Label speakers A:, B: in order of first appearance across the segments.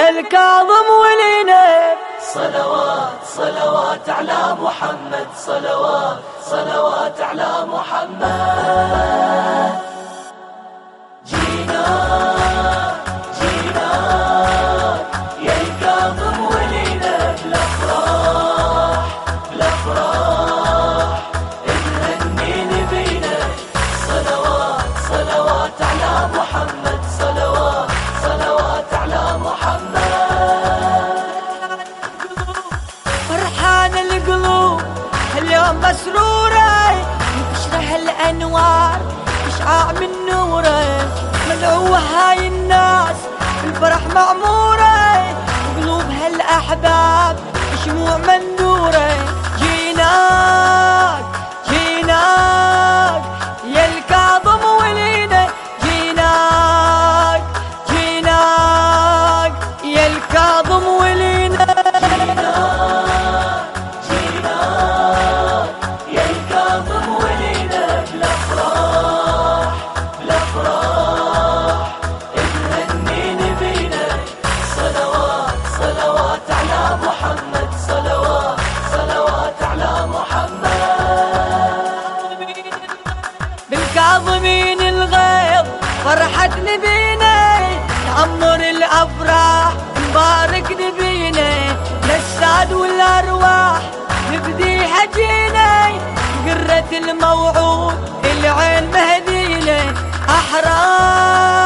A: يا الكاظم ولينا.
B: صلوات صلوات على محمد صلوات صلوات على محمد.
A: مسرورة تشرح الأنوار تشعاع من نورة. مدعوة هاي الناس؟ الفرح معمورة قلوب هالأحباب شموع مندورة جيناك كاظمين الغيظ فرحة نبينا تعمر الأفراح مبارك نبينا للساد والأرواح نبدي حجينا قرة الموعود العين مهدينا أحرار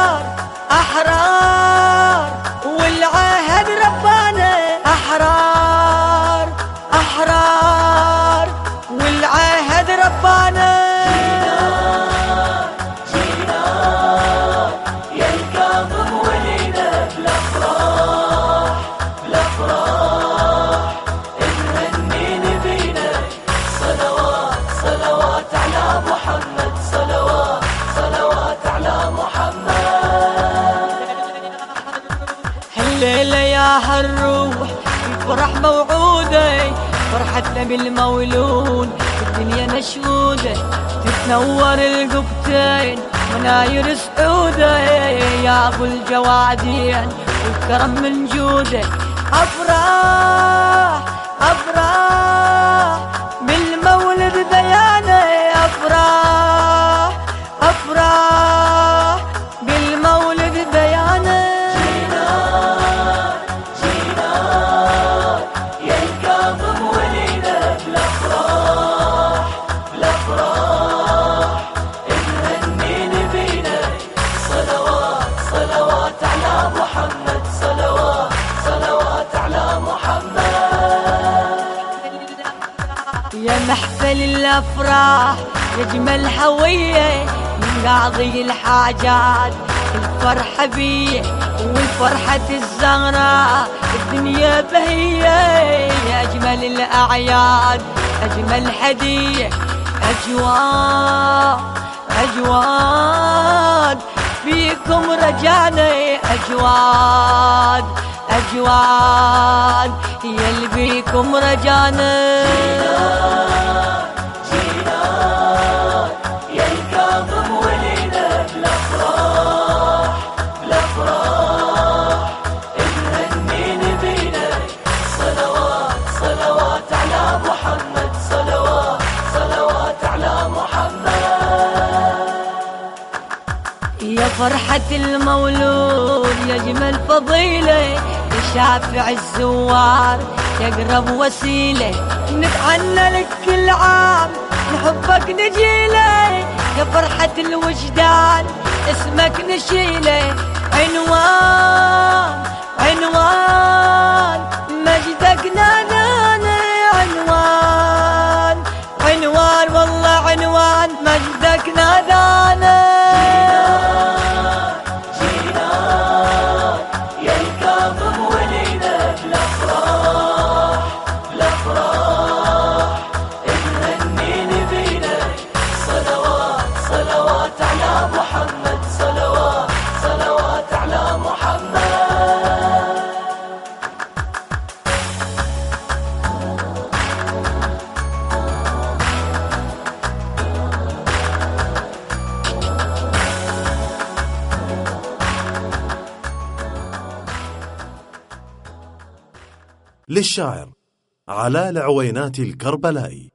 A: الليلة يا هالروح الفرح موعودة فرحتنا بالمولود الدنيا مشهودة تتنور القبتين. مناير سعودة يا أبو الجوادين. والكرم من جودة أفراح. محفل الأفراح يا جمل حويه من قاضي الحاجات. الفرحة بيه والفرحة الزهراء الدنيا بهية يا أجمل الأعياد. أجمل هدية أجواد أجواد فيكم رجعنا أجواد أجواد يا بيكم فرحة المولود يا جمل فضيلة شافع الزوار يقرب وسيلة نتعنى لك كل عام نحبك نجيلة يا فرحة الوجدان اسمك نشيلة. عنوان عنوان مجدك نادانا عنوان عنوان والله عنوان مجدك نادانا
C: للشاعر علاء العوينات الكربلائي